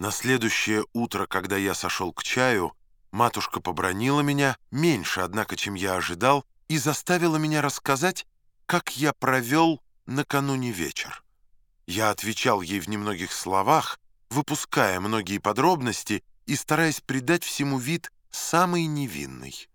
На следующее утро, когда я сошел к чаю, матушка побронила меня, меньше, однако, чем я ожидал, и заставила меня рассказать, как я провел накануне вечер. Я отвечал ей в немногих словах, выпуская многие подробности и стараясь придать всему вид самый невинный.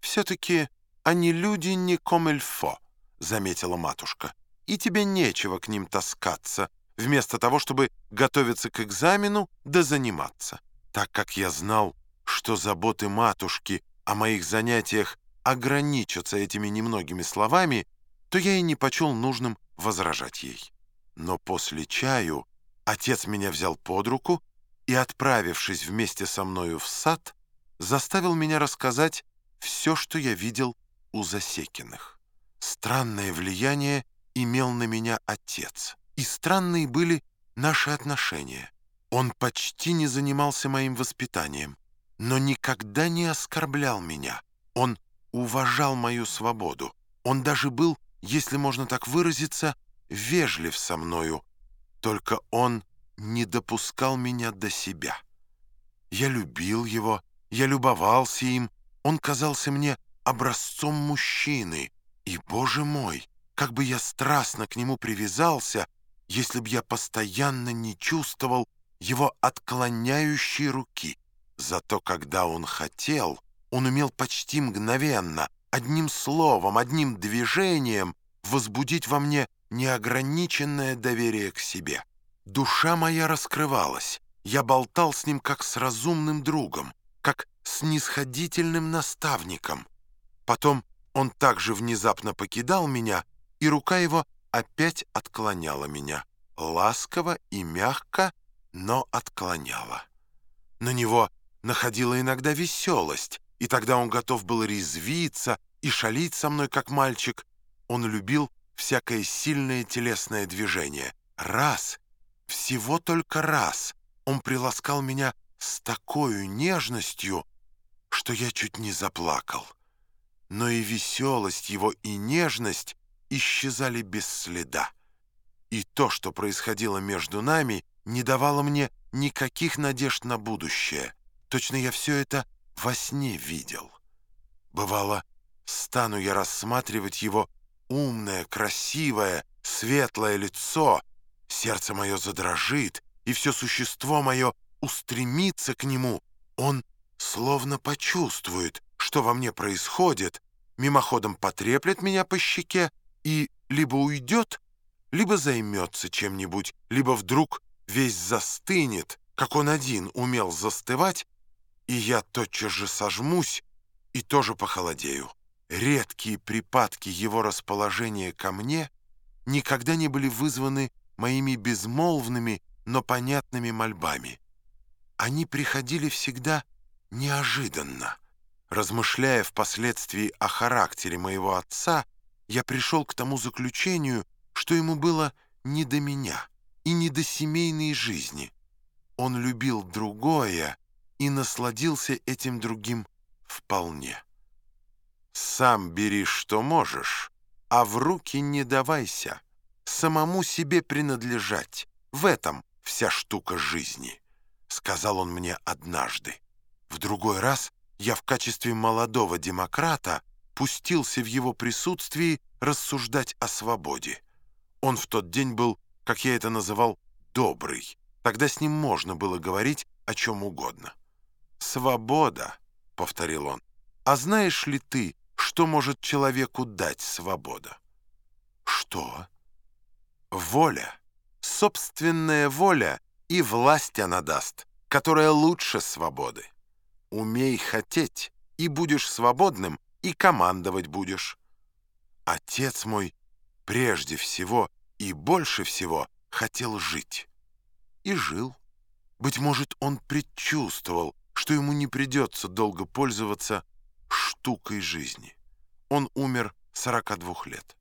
«Все-таки они люди не комельфо», — заметила матушка, «и тебе нечего к ним таскаться, вместо того, чтобы готовиться к экзамену да заниматься. Так как я знал, что заботы матушки о моих занятиях ограничатся этими немногими словами, то я и не почел нужным возражать ей. Но после чаю отец меня взял под руку и, отправившись вместе со мною в сад, заставил меня рассказать все, что я видел у Засекиных. Странное влияние имел на меня отец, и странные были наши отношения. Он почти не занимался моим воспитанием, но никогда не оскорблял меня. Он уважал мою свободу. Он даже был, если можно так выразиться, вежлив со мною, только он не допускал меня до себя. Я любил его, я любовался им, он казался мне образцом мужчины, и, боже мой, как бы я страстно к нему привязался, если б я постоянно не чувствовал его отклоняющей руки. Зато когда он хотел, он умел почти мгновенно, одним словом, одним движением возбудить во мне неограниченное доверие к себе. Душа моя раскрывалась, я болтал с ним как с разумным другом, как с нисходительным наставником. Потом он также внезапно покидал меня, и рука его опять отклоняла меня, ласково и мягко, но отклоняла. На него находила иногда веселость, и тогда он готов был резвиться и шалить со мной, как мальчик. Он любил всякое сильное телесное движение. Раз, всего только раз, он приласкал меня с такой нежностью, что я чуть не заплакал. Но и веселость его, и нежность исчезали без следа. И то, что происходило между нами, не давало мне никаких надежд на будущее. Точно я все это во сне видел. Бывало, стану я рассматривать его умное, красивое, светлое лицо, сердце мое задрожит, и все существо мое устремится к нему. Он словно почувствует, что во мне происходит, мимоходом потреплет меня по щеке и либо уйдет, либо займется чем-нибудь, либо вдруг весь застынет, как он один умел застывать, и я тотчас же сожмусь и тоже похолодею. Редкие припадки его расположения ко мне никогда не были вызваны моими безмолвными, но понятными мольбами. Они приходили всегда неожиданно. Размышляя впоследствии о характере моего отца, я пришел к тому заключению, что ему было не до меня и не до семейной жизни. Он любил другое и насладился этим другим вполне. Сам бери, что можешь, а в руки не давайся. Самому себе принадлежать. В этом вся штука жизни, — сказал он мне однажды. В другой раз я в качестве молодого демократа пустился в его присутствии рассуждать о свободе. Он в тот день был, как я это называл, добрый. Тогда с ним можно было говорить о чем угодно. «Свобода», — повторил он, — «а знаешь ли ты, что может человеку дать свобода? Что? Воля. Собственная воля и власть она даст, которая лучше свободы. Умей хотеть, и будешь свободным, и командовать будешь. Отец мой прежде всего и больше всего хотел жить. И жил. Быть может, он предчувствовал, что ему не придется долго пользоваться штукой жизни. Он умер 42 лет.